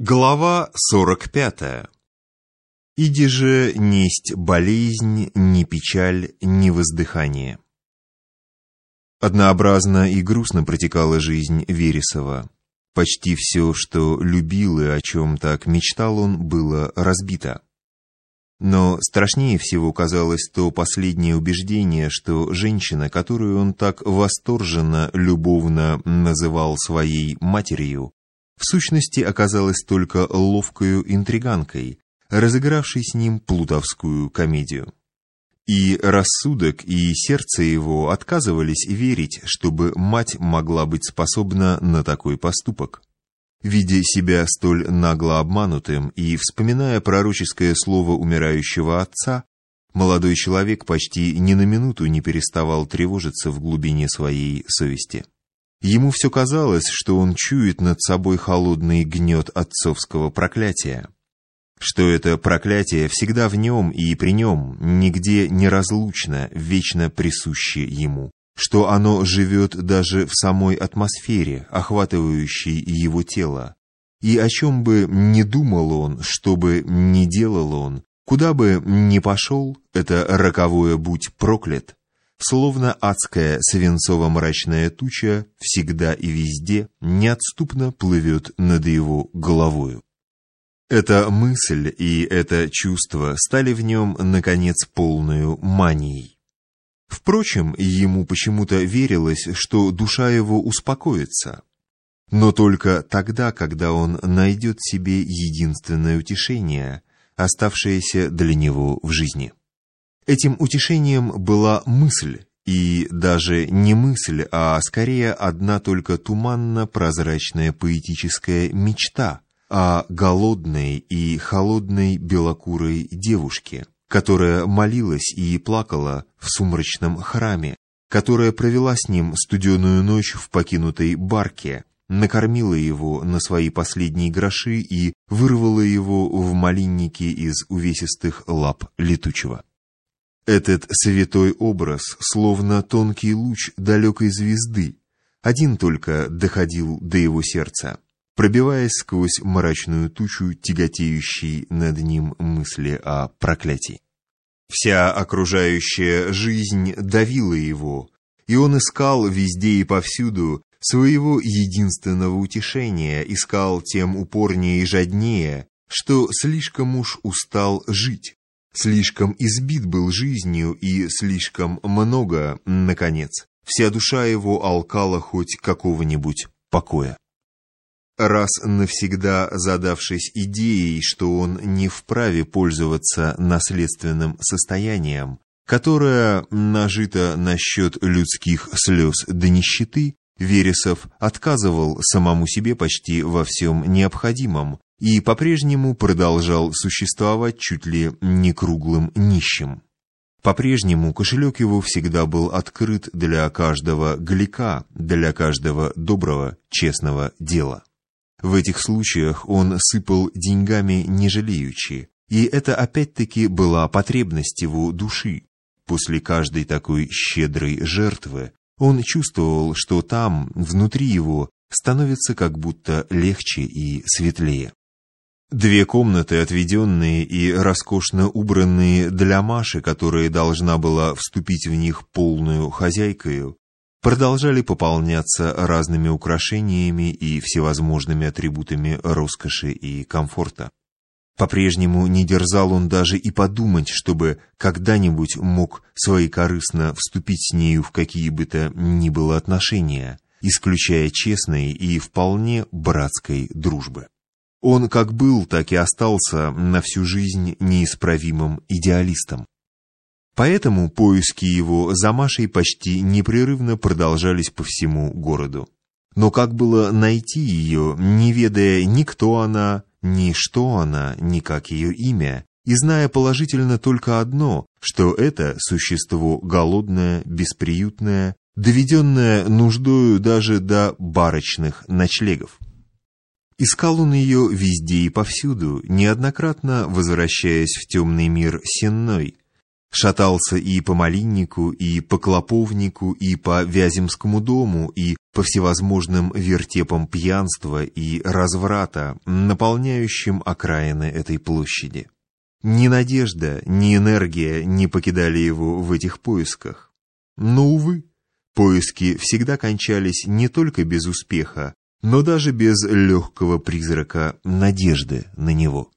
Глава 45. «Иди же несть болезнь, ни печаль, ни воздыхание». Однообразно и грустно протекала жизнь Вересова. Почти все, что любил и о чем так мечтал он, было разбито. Но страшнее всего казалось то последнее убеждение, что женщина, которую он так восторженно, любовно называл своей матерью, в сущности оказалась только ловкою интриганкой, разыгравшей с ним плутовскую комедию. И рассудок, и сердце его отказывались верить, чтобы мать могла быть способна на такой поступок. Видя себя столь нагло обманутым и вспоминая пророческое слово умирающего отца, молодой человек почти ни на минуту не переставал тревожиться в глубине своей совести. Ему все казалось, что он чует над собой холодный гнет отцовского проклятия. Что это проклятие всегда в нем и при нем, нигде неразлучно, вечно присуще ему. Что оно живет даже в самой атмосфере, охватывающей его тело. И о чем бы ни думал он, что бы ни делал он, куда бы ни пошел, это роковое будь проклят, словно адская свинцово-мрачная туча, всегда и везде неотступно плывет над его головою. Эта мысль и это чувство стали в нем, наконец, полную манией. Впрочем, ему почему-то верилось, что душа его успокоится. Но только тогда, когда он найдет себе единственное утешение, оставшееся для него в жизни. Этим утешением была мысль, и даже не мысль, а скорее одна только туманно-прозрачная поэтическая мечта о голодной и холодной белокурой девушке, которая молилась и плакала в сумрачном храме, которая провела с ним студеную ночь в покинутой барке, накормила его на свои последние гроши и вырвала его в малиннике из увесистых лап летучего. Этот святой образ, словно тонкий луч далекой звезды, один только доходил до его сердца, пробиваясь сквозь мрачную тучу, тяготеющей над ним мысли о проклятии. Вся окружающая жизнь давила его, и он искал везде и повсюду своего единственного утешения, искал тем упорнее и жаднее, что слишком уж устал жить слишком избит был жизнью и слишком много, наконец, вся душа его алкала хоть какого-нибудь покоя. Раз навсегда задавшись идеей, что он не вправе пользоваться наследственным состоянием, которое нажито на счет людских слез до нищеты, Вересов отказывал самому себе почти во всем необходимом, и по-прежнему продолжал существовать чуть ли не круглым нищим. По-прежнему кошелек его всегда был открыт для каждого гляка, для каждого доброго, честного дела. В этих случаях он сыпал деньгами не жалеючи, и это опять-таки была потребность его души. После каждой такой щедрой жертвы он чувствовал, что там, внутри его, становится как будто легче и светлее. Две комнаты, отведенные и роскошно убранные для Маши, которая должна была вступить в них полную хозяйкою, продолжали пополняться разными украшениями и всевозможными атрибутами роскоши и комфорта. По-прежнему не дерзал он даже и подумать, чтобы когда-нибудь мог своекорыстно вступить с нею в какие бы то ни было отношения, исключая честной и вполне братской дружбы. Он как был, так и остался на всю жизнь неисправимым идеалистом. Поэтому поиски его за Машей почти непрерывно продолжались по всему городу. Но как было найти ее, не ведая ни кто она, ни что она, ни как ее имя, и зная положительно только одно, что это существо голодное, бесприютное, доведенное нуждою даже до барочных ночлегов. Искал он ее везде и повсюду, неоднократно возвращаясь в темный мир сенной, Шатался и по Малиннику, и по Клоповнику, и по Вяземскому дому, и по всевозможным вертепам пьянства и разврата, наполняющим окраины этой площади. Ни надежда, ни энергия не покидали его в этих поисках. Но, увы, поиски всегда кончались не только без успеха, но даже без легкого призрака надежды на него.